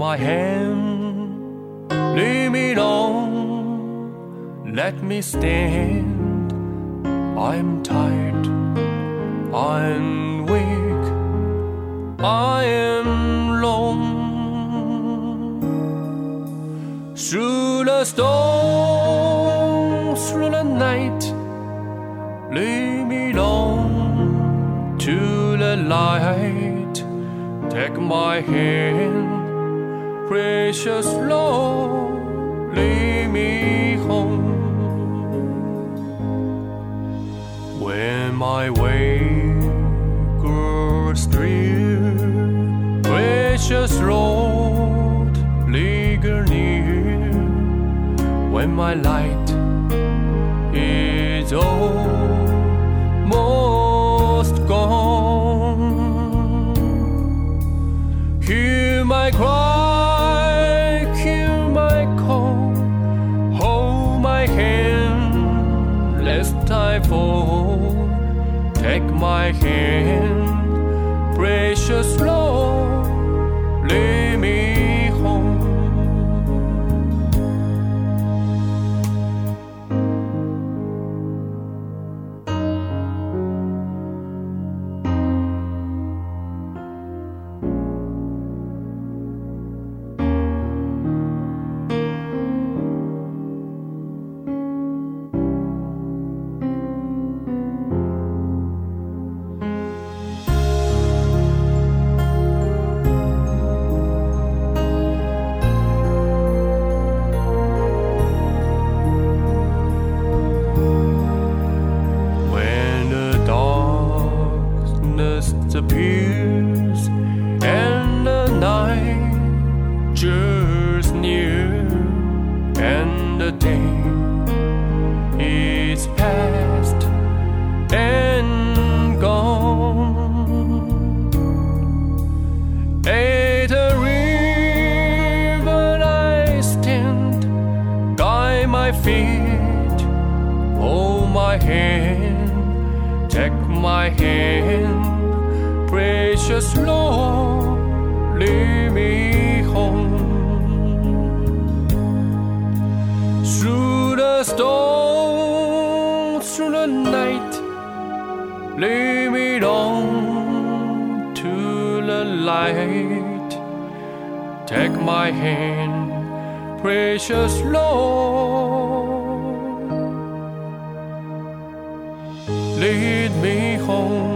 my hand, lead me on, let me stand. I'm tired, I'm weak, I am lone. Through the storm, through the night, lead me alone to the light. Take my hand, precious Lord, lead me home. When my way grows drear, precious Lord, linger near. When my light is almost precious night, lead me on to the light. Take my hand, precious Lord, lead me home.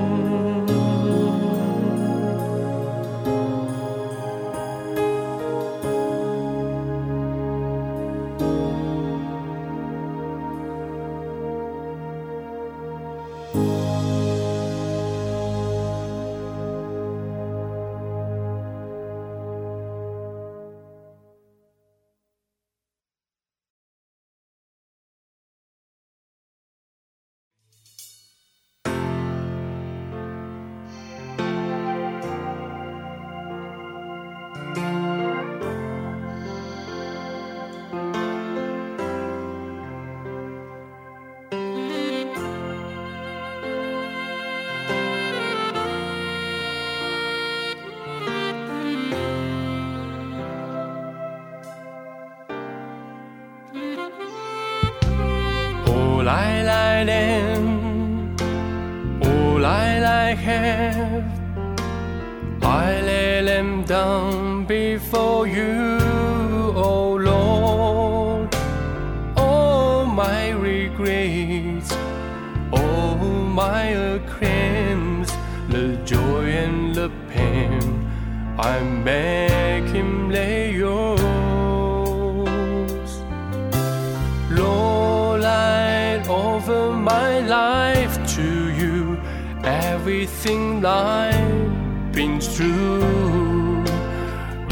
I've been through,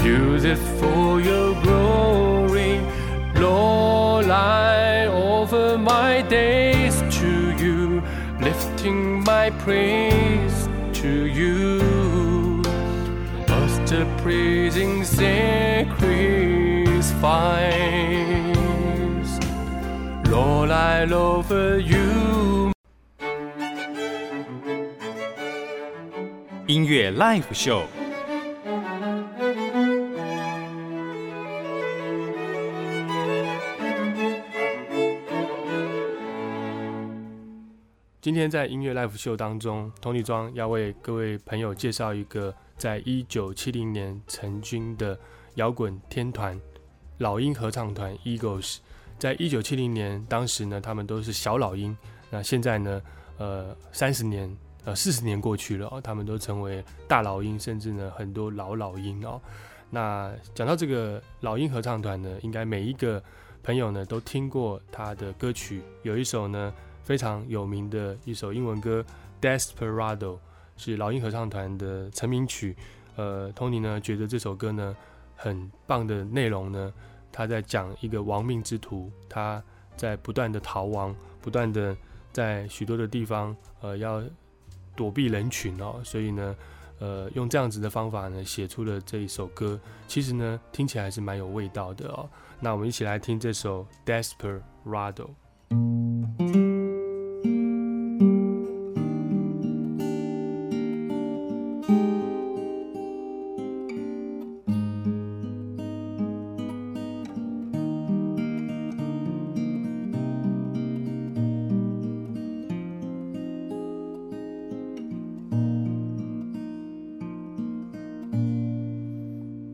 use it for your glory. Lord, I over my days to you, lifting my praise to you. Us the praising sacrifice. Lord, I love you. 音乐 Live 秀，今天在音乐 live 秀当中，Tony 庄要为各位朋友介绍一个在一九七零年成军的摇滚天团老鹰合唱团 Eagles。在一九七零年，当时呢，他们都是小老鹰。那现在呢，呃，三十年呃四十年过去了哦，他们都成为大老鹰，甚至呢很多老老鹰哦。那讲到这个老鹰合唱团呢，应该每一个朋友呢都听过他的歌曲，有一首呢非常有名的一首英文歌《Desperado》，是老鹰合唱团的成名曲。呃，Tony 呢觉得这首歌呢很棒的内容呢，他在讲一个亡命之徒，他在不断的逃亡，不断的在许多的地方呃要躲避人群哦，所以呢呃用这样子的方法呢写出了这一首歌，其实呢听起来还是蛮有味道的哦。那我们一起来听这首《Desperado》。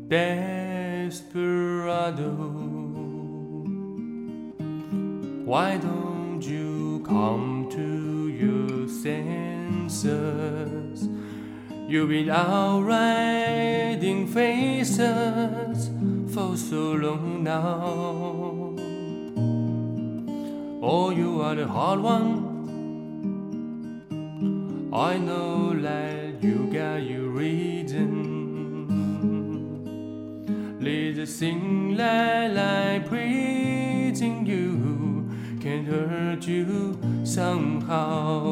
Desperado, why don't you come to your senses? You've been out riding faces for so long now. Oh, you are the hard one. I know Sing like, like praising you can hurt you somehow.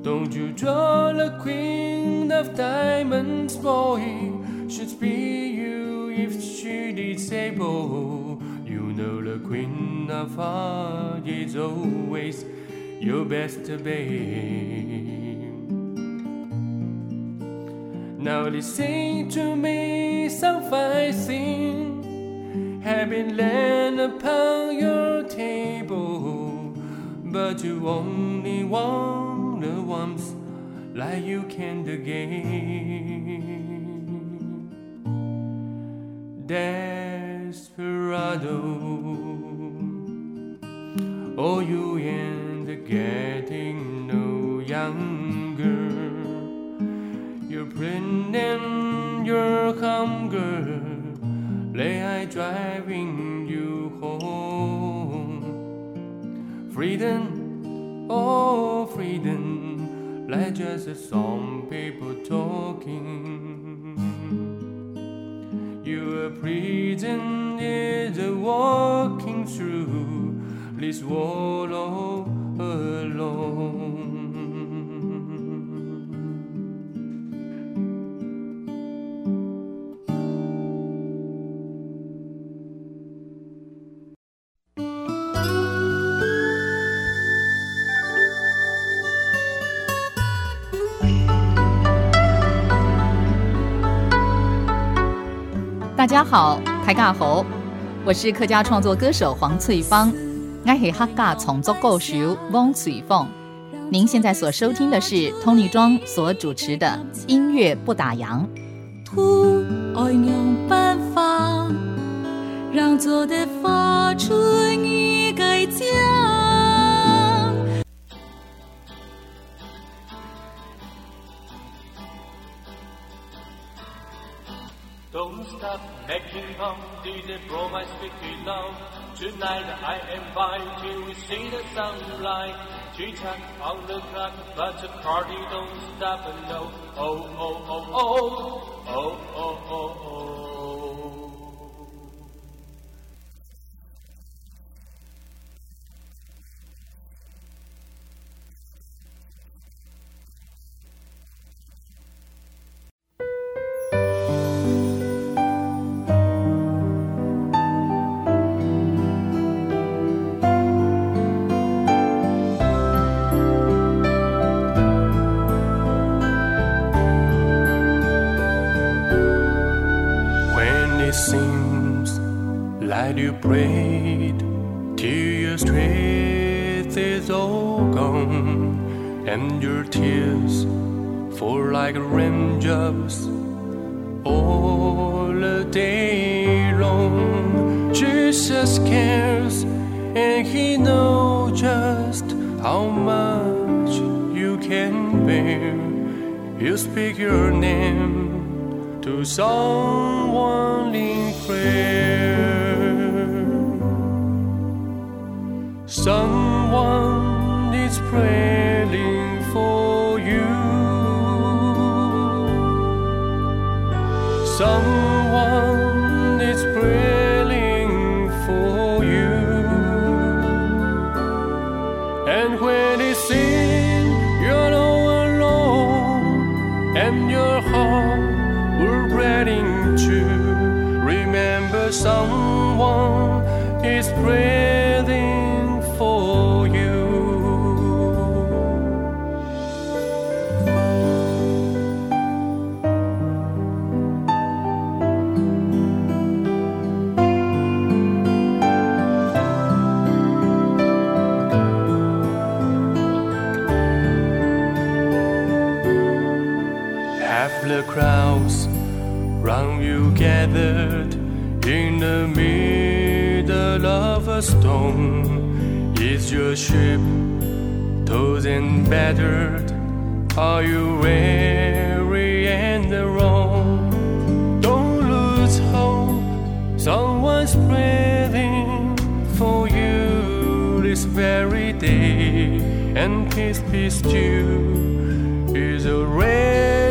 Don't you draw the queen of diamonds, boy? Should be you if she disable. You know the queen of hearts is always your best babe. Now listen to me, some fine thing have been laid upon your table, but you only want the ones like you can again. Desperado, oh, you ain't getting You're pretending you're hunger, lay I driving you home. Freedom, oh freedom, like just some people talking. Your prison is walking through this world all alone. “家好，大家好，我是客家创作歌手黄翠芳，我是客家创作歌手汪翠凤。您现在所收听的是 Tony 庄所主持的音乐不打烊。土爱用办法，让做的发春一改江。Don't stop making DJ bro my sticky love. Tonight I invite you to see the sunlight. Chit-chat on the clock, but the party don't stop no. Oh, oh, oh, oh, oh, oh, oh, oh. And your tears fall like raindrops all the day long. Jesus cares and He knows just how much you can bear. You speak your name to someone in prayer. Someone a storm? Is your ship tossed and battered? Are you weary and the wrong? Don't lose hope. Someone's praying for you this very day, and peace, peace too is already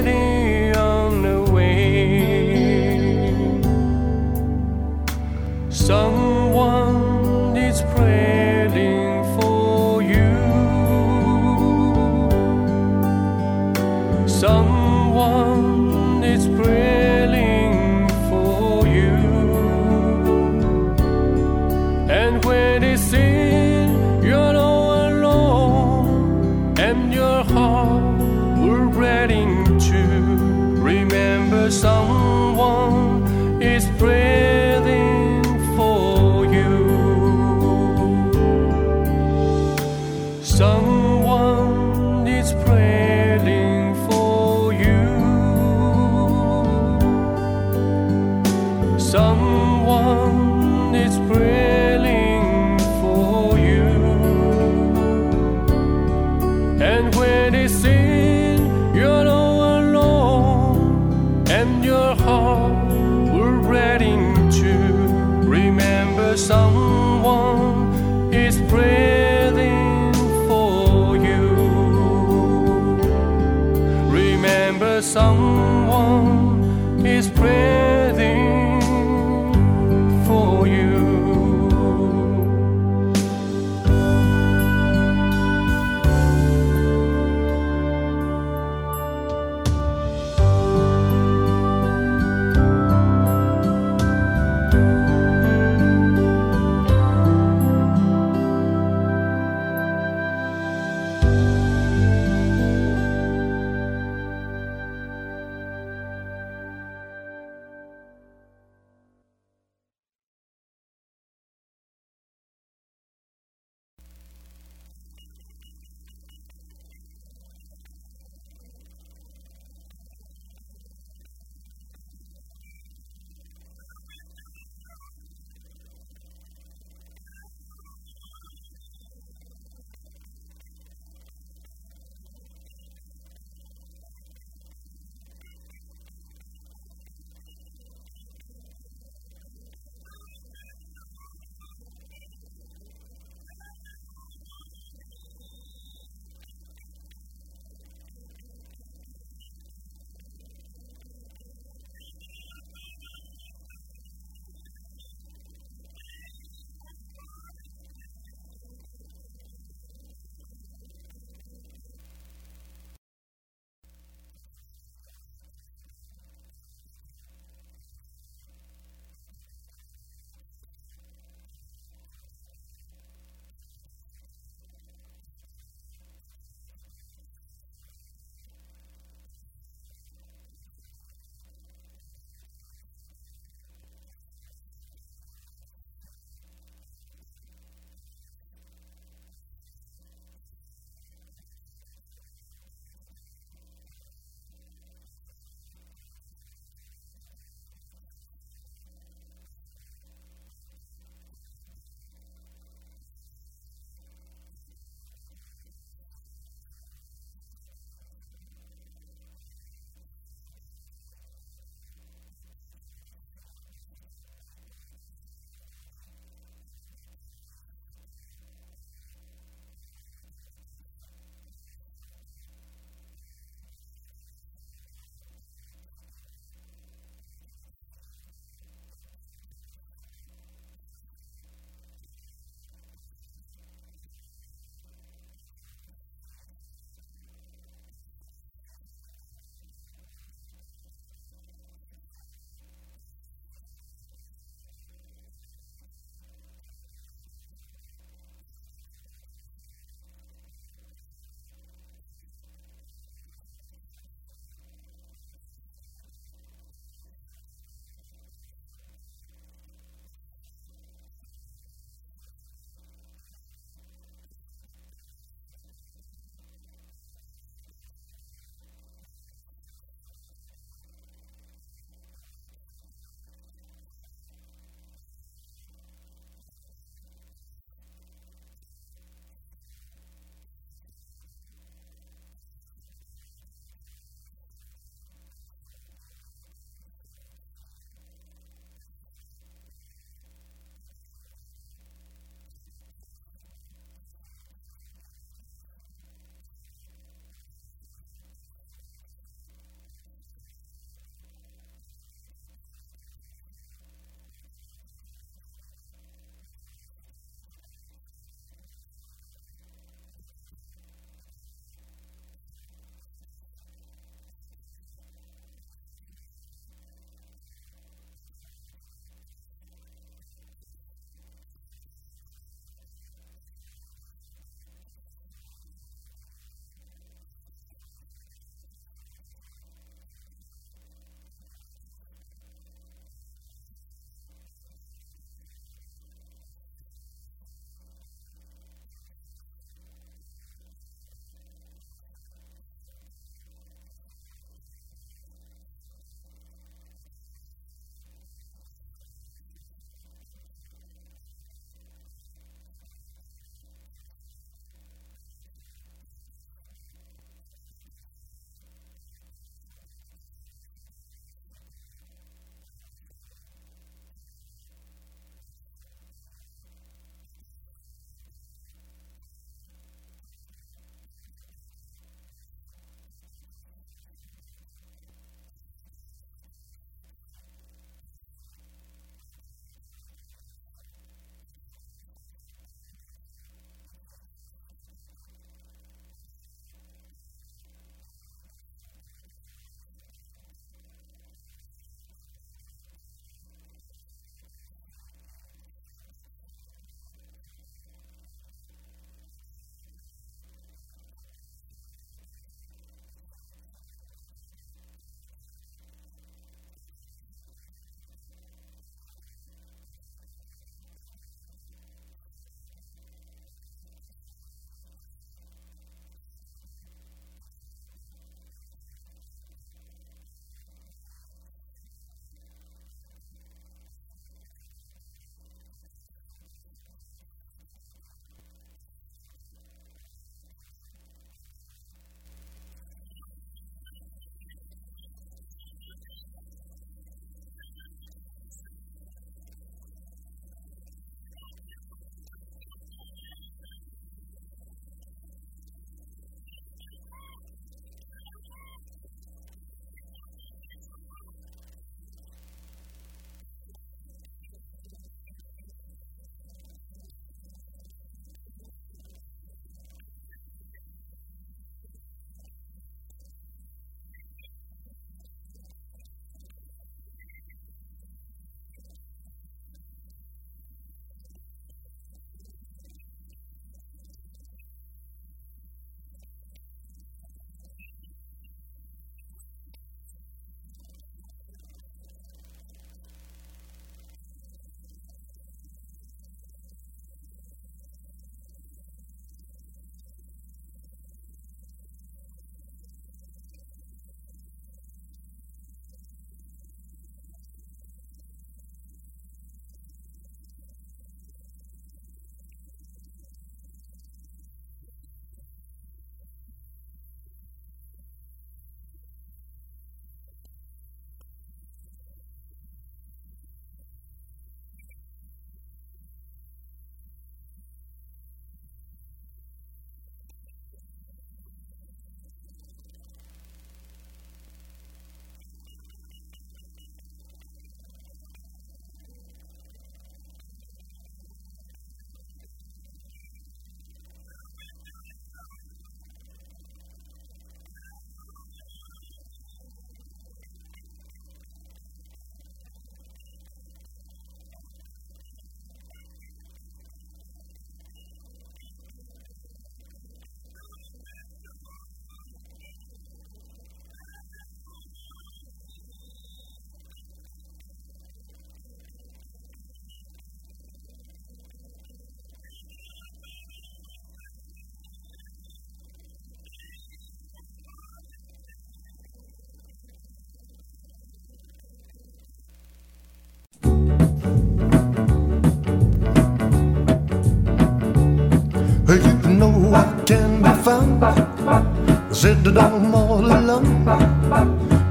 sit er down all alone.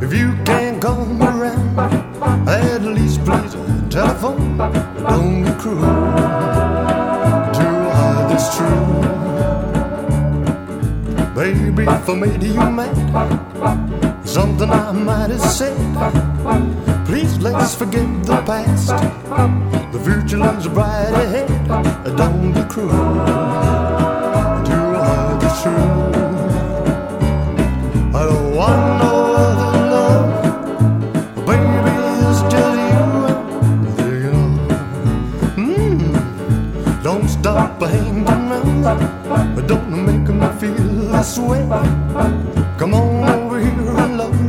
If you can't come around, at least please telephone. Don't be cruel to her, that's true. Baby, if I made you mad, something I might have said. Please let's forget the past. The future looks bright ahead. Don't be cruel Come on over here and love me.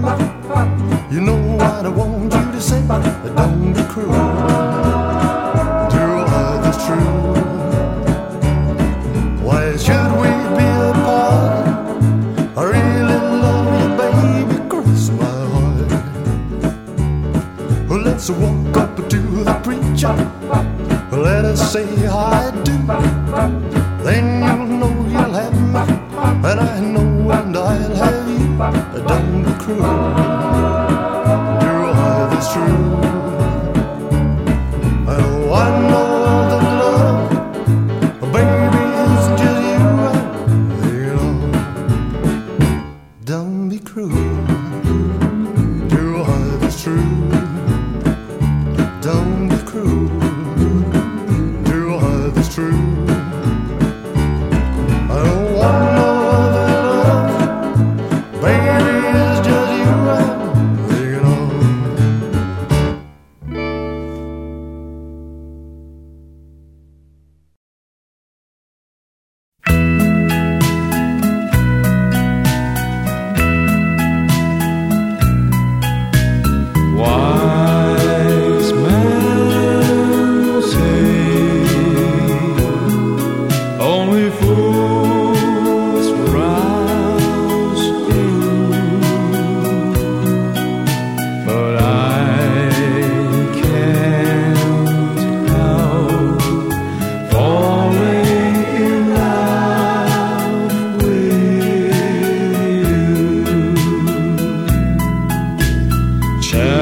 You know what I want you to say. But don't be cruel. Do her the truth. Why should we be apart? I really love you, baby. Cross my heart. Well, let's walk up to the preacher. Let us say I do. Then Don't Shall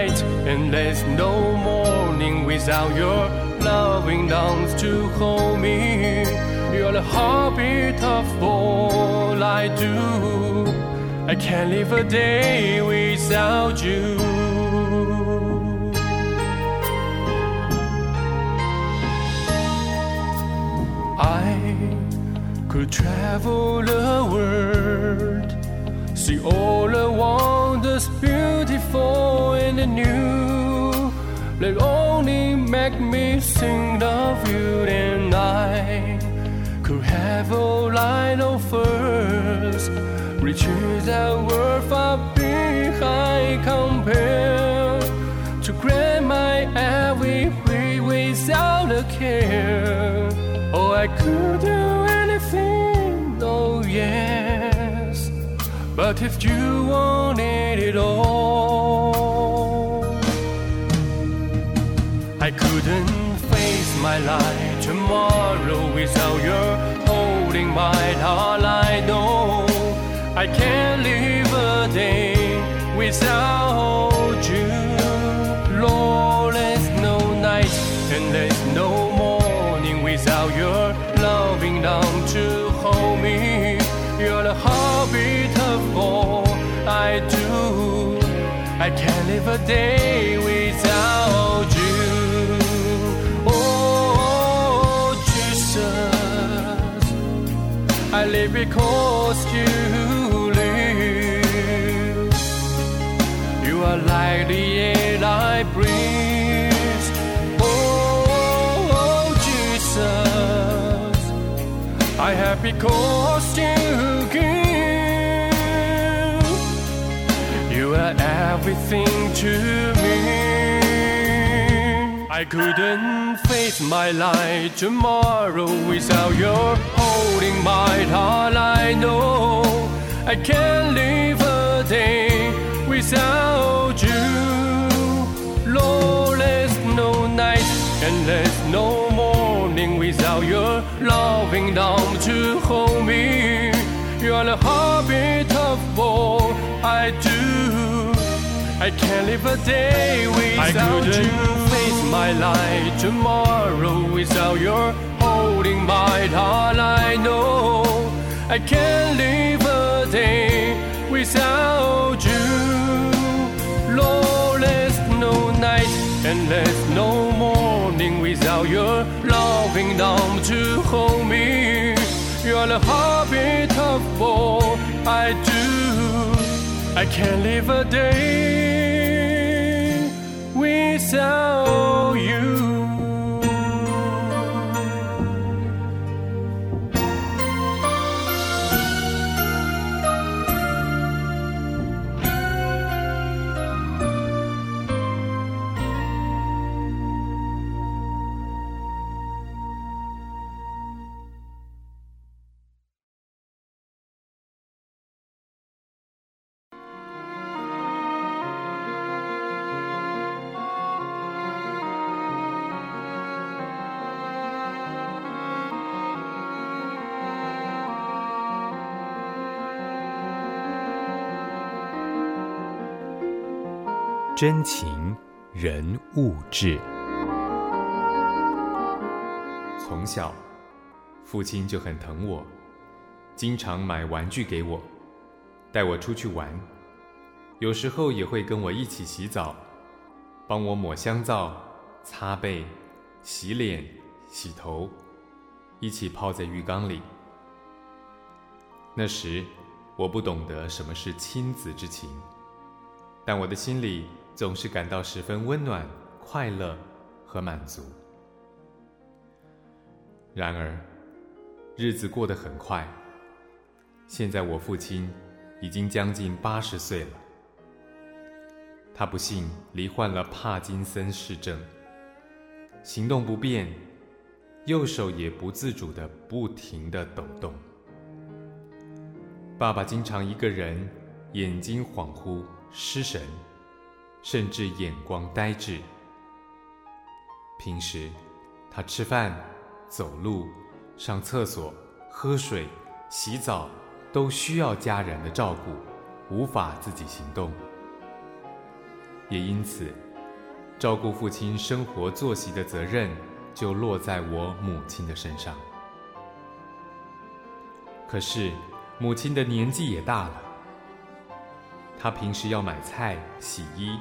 night and there's no morning without your loving arms to hold me. You're the heartbeat of all I do. I can't live a day without you. I could travel the world, see all the wonders beautiful and new. That only make me think of you, and I could have all I know first. Riches that were far behind compare to grant my every wish without a care. Oh, I could do anything, oh yes. But if you wanted it all, I couldn't face my life tomorrow without your holding my heart. I know I can't live a day without live a day without you. Oh, Jesus, I live because you live. You are like the air I breathe. Oh, Jesus, I have because you everything to me. I couldn't face my life tomorrow without your holding my heart. I know I can't live a day without you. There's no night and there's no morning without your loving arm to hold me. You're the heartbeat of all I do. I can't live a day without you. face my life tomorrow without your holding my heart. I know I can't live a day without you. Lord, there's no night and there's no morning without your loving arm to hold me. You're the heartbeat of all I do. I can't live a day without you. 真情人物志。从小，父亲就很疼我，经常买玩具给我，带我出去玩，有时候也会跟我一起洗澡，帮我抹香皂、擦背、洗脸、洗头，一起泡在浴缸里。那时我不懂得什么是亲子之情，但我的心里总是感到十分温暖、快乐和满足。然而，日子过得很快。现在我父亲已经将近八十岁了，他不幸罹患了帕金森氏症，行动不便，右手也不自主的不停的抖动。爸爸经常一个人，眼睛恍惚、失神，甚至眼光呆滞。平时，他吃饭。走路、上厕所、喝水、洗澡，都需要家人的照顾，无法自己行动。也因此，照顾父亲生活作息的责任就落在我母亲的身上。可是，母亲的年纪也大了，她平时要买菜、洗衣，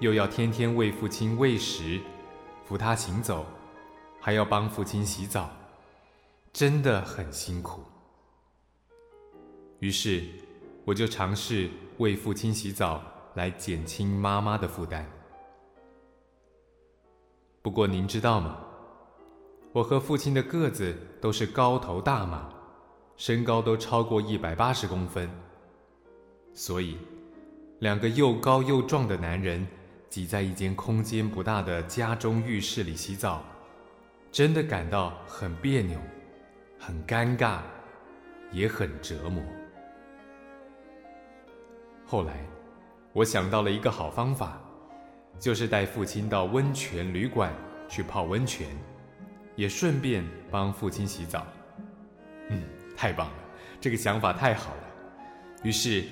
又要天天为父亲喂食，扶他行走。还要帮父亲洗澡，真的很辛苦。于是，我就尝试为父亲洗澡，来减轻妈妈的负担。不过，您知道吗？我和父亲的个子都是高头大马，身高都超过一百八十公分，所以，两个又高又壮的男人挤在一间空间不大的家中浴室里洗澡。真的感到很别扭，很尴尬，也很折磨。后来，我想到了一个好方法，就是带父亲到温泉旅馆去泡温泉，也顺便帮父亲洗澡。嗯，太棒了，这个想法太好了。于是，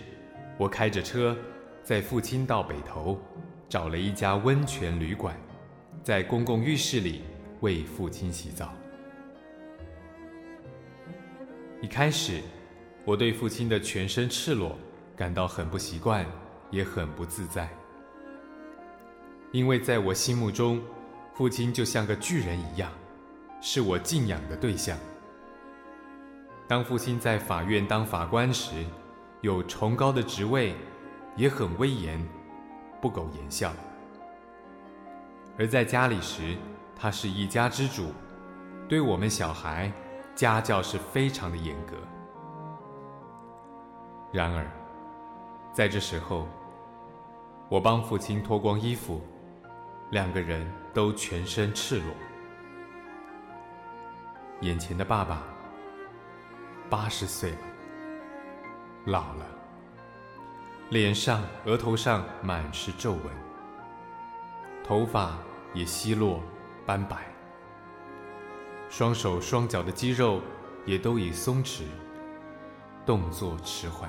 我开着车，在父亲到北头找了一家温泉旅馆，在公共浴室里。为父亲洗澡。一开始，我对父亲的全身赤裸感到很不习惯，也很不自在，因为在我心目中，父亲就像个巨人一样，是我敬仰的对象。当父亲在法院当法官时，有崇高的职位，也很威严，不苟言笑；而在家里时，他是一家之主，对我们小孩家教是非常的严格。然而，在这时候，我帮父亲脱光衣服，两个人都全身赤裸。眼前的爸爸八十岁了，老了，脸上、额头上满是皱纹，头发也稀落。斑白，双手双脚的肌肉也都已松弛，动作迟缓，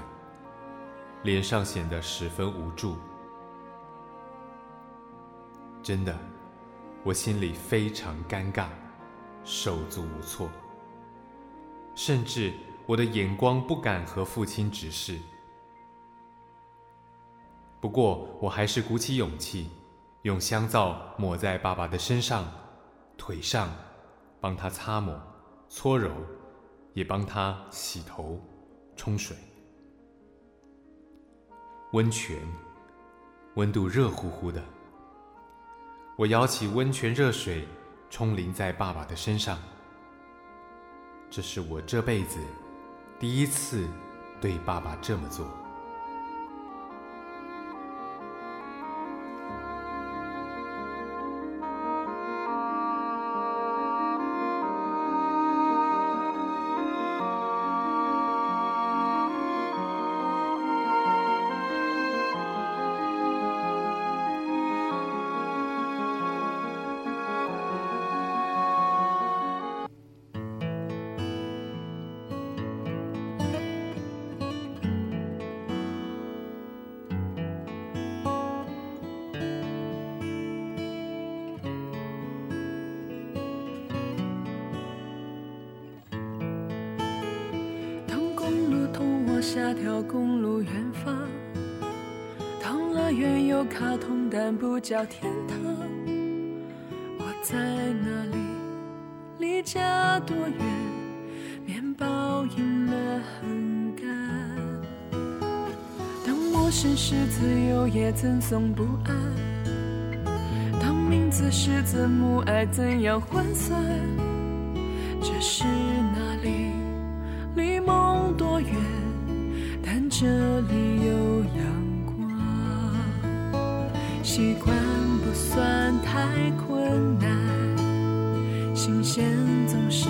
脸上显得十分无助。真的，我心里非常尴尬，手足无措，甚至我的眼光不敢和父亲直视。不过，我还是鼓起勇气，用香皂抹在爸爸的身上。腿上，帮他擦抹、搓揉，也帮他洗头、冲水。温泉，温度热乎乎的。我舀起温泉热水，冲淋在爸爸的身上。这是我这辈子第一次对爸爸这么做。不叫天堂。我在哪里？离家多远？面包硬了很干。当陌生是自由，也赠送不安。当名字是字母，爱怎样换算？这是哪里？离梦多远？但这里有阳。习惯不算太困难，新鲜总是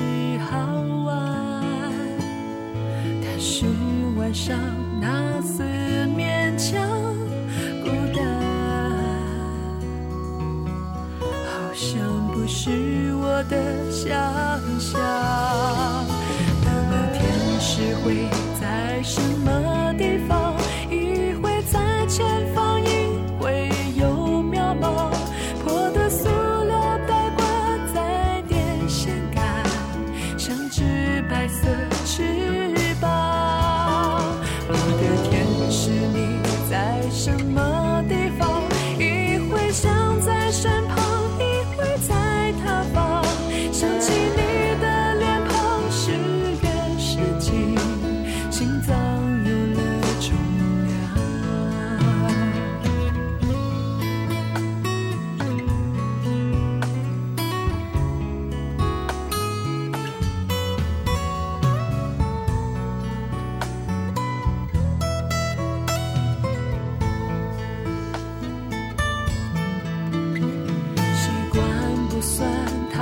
好玩。但是晚上那丝勉强孤单，好像不是我的想象。那么天使会在身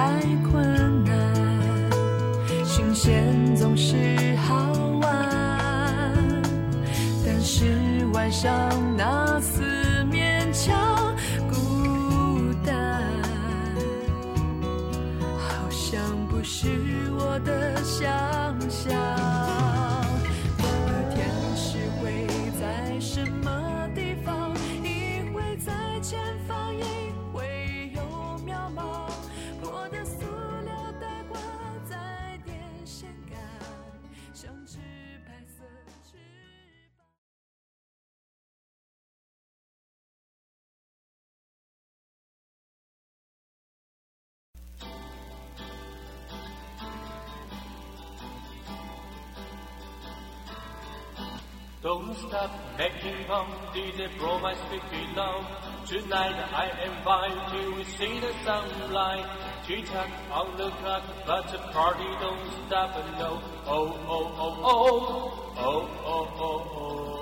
太困难，新鲜总是好玩。但是晚上 stop making fun, DJ Pro my sweet love. Tonight I invite you to see the sunlight. Chit chat on the clock, but the party don't stop. No, oh oh oh oh, oh oh oh oh.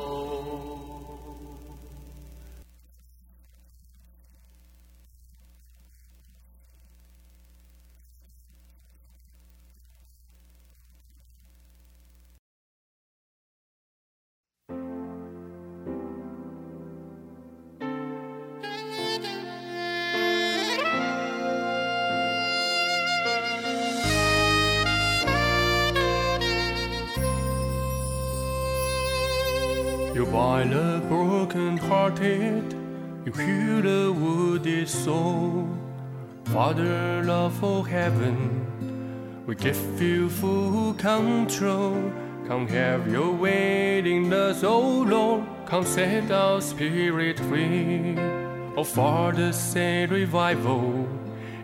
Heal the wounded er soul. Father, love for heaven, we give you full control. Come have your way in the soul, Lord. Come set our spirit free. Oh, Father, say revival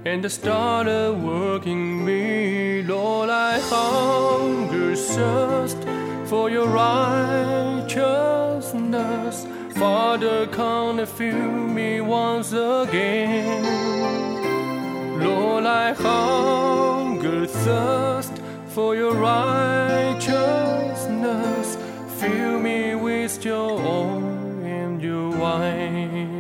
and start a work in me. Lord, I hunger, thirst for your righteousness. Father, come and fill me once again. Lord, I hunger, thirst for your righteousness. Fill me with your oil and your wine.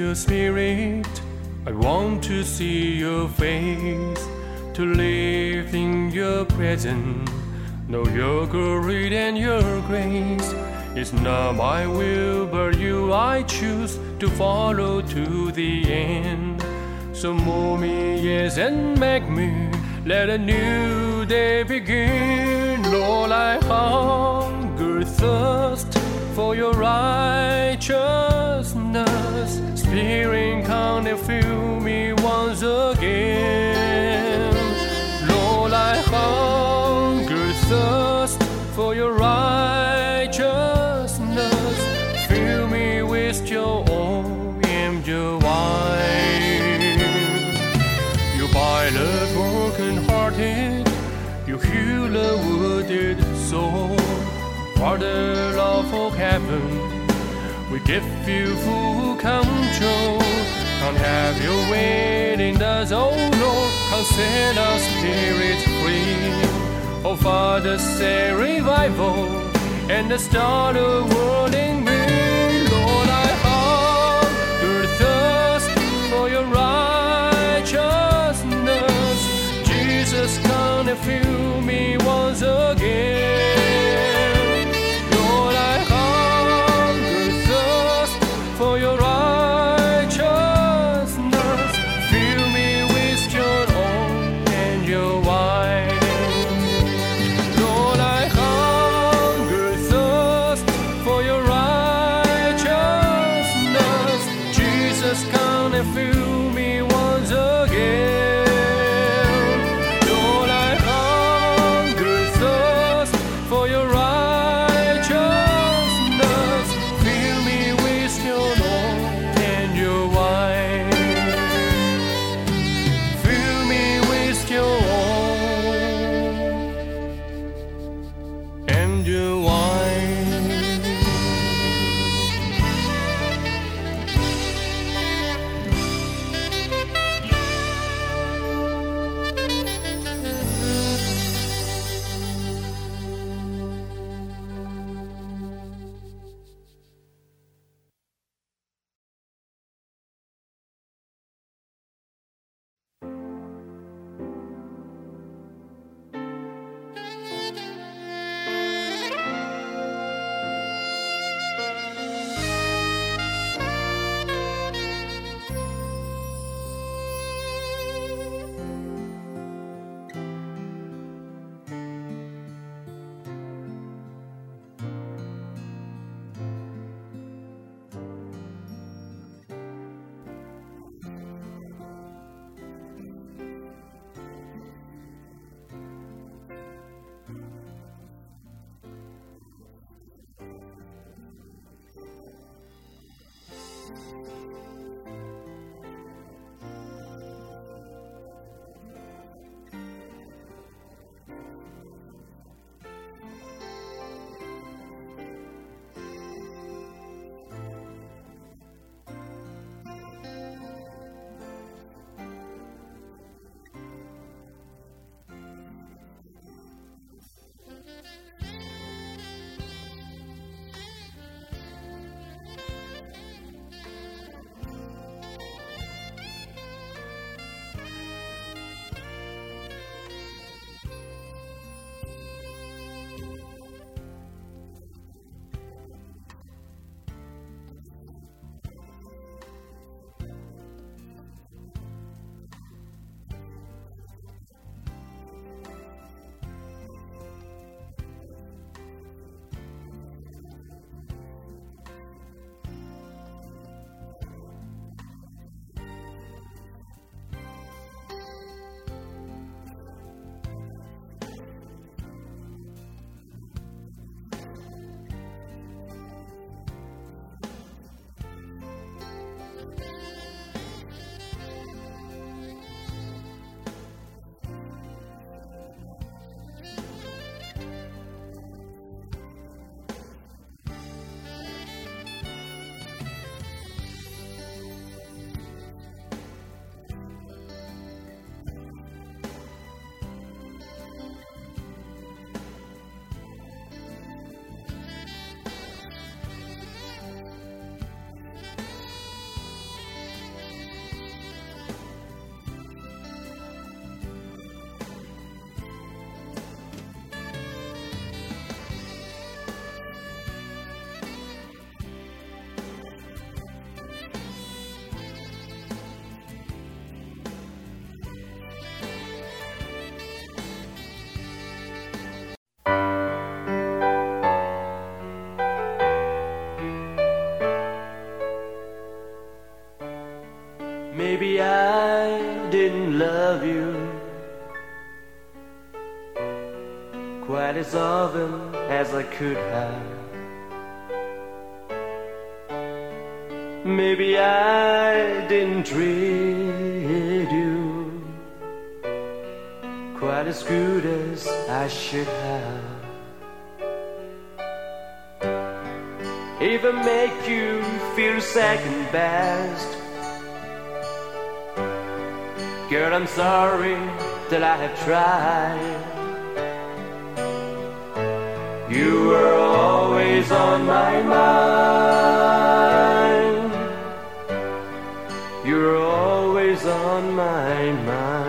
Your spirit. I want to see your face, to live in your presence. Know your glory and your grace. It's not my will, but you I choose to follow to the end. So move me, yes, and make me. Let a new day begin. Lord, I hunger, thirst for your righteousness. Spirit and fill me once again. Lord, I hunger, thirst for your righteousness. Fill me with your oil and your wine. You bind the broken-hearted, you heal the wounded soul. Father of all heaven, we give you full control. Come have your way in us, oh Lord. Come set our spirits free. Oh Father, say revival and the start a world in me. Lord, I hunger, thirst for your righteousness. Jesus, come and fill me once again. As as I could have. Maybe I didn't treat you quite as good as I should have. Even make you feel second best. Girl, I'm sorry that I have tried. You were always on my mind. You're always on my mind.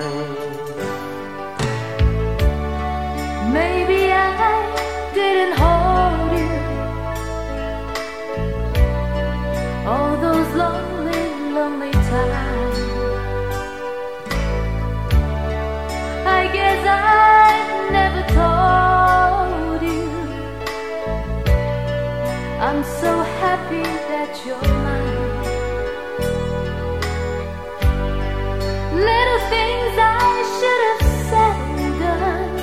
Happy that you're mine. Little things I should have said and done.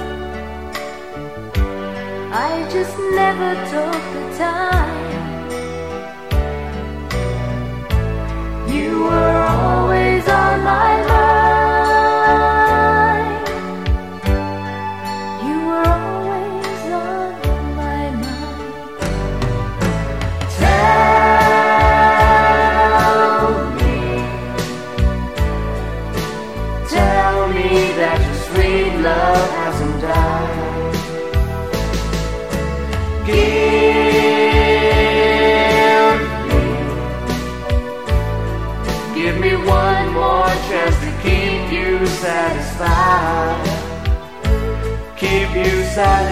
I just never took the time. Keep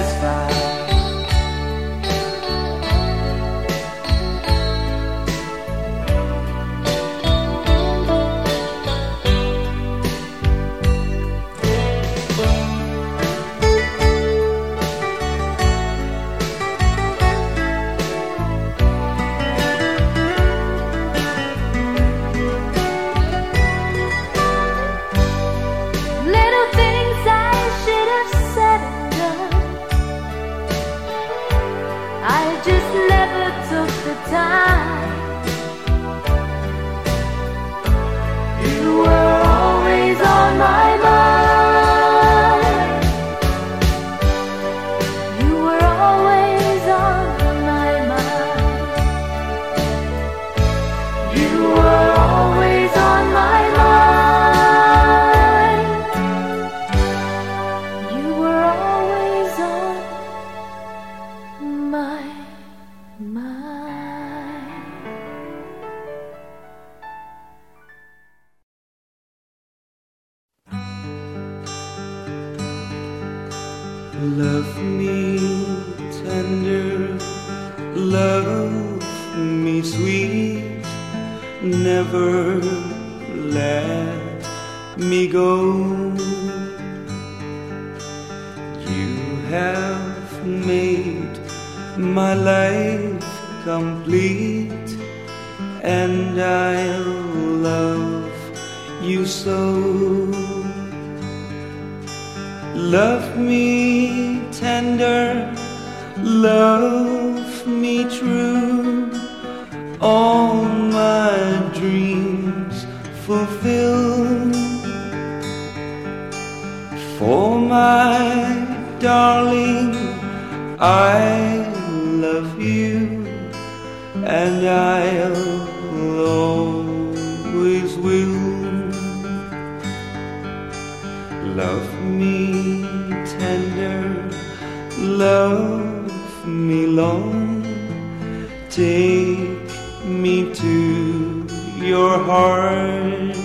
love me long, take me to your heart.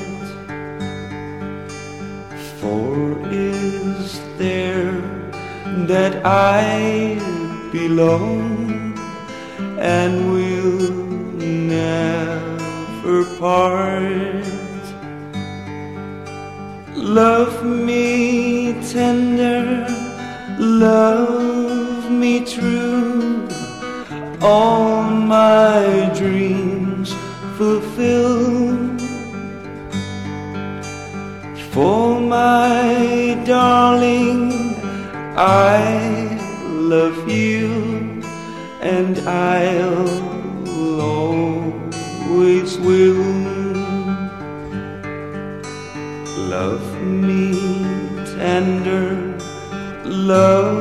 For is there that I belong and will never part? Love me tender, love me true, all my dreams fulfilled. For my darling, I love you, and I'll always will. Love me tender, love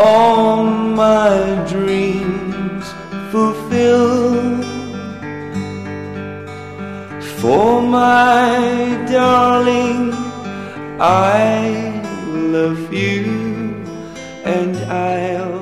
all my dreams fulfilled. For my darling, I love you, and I'll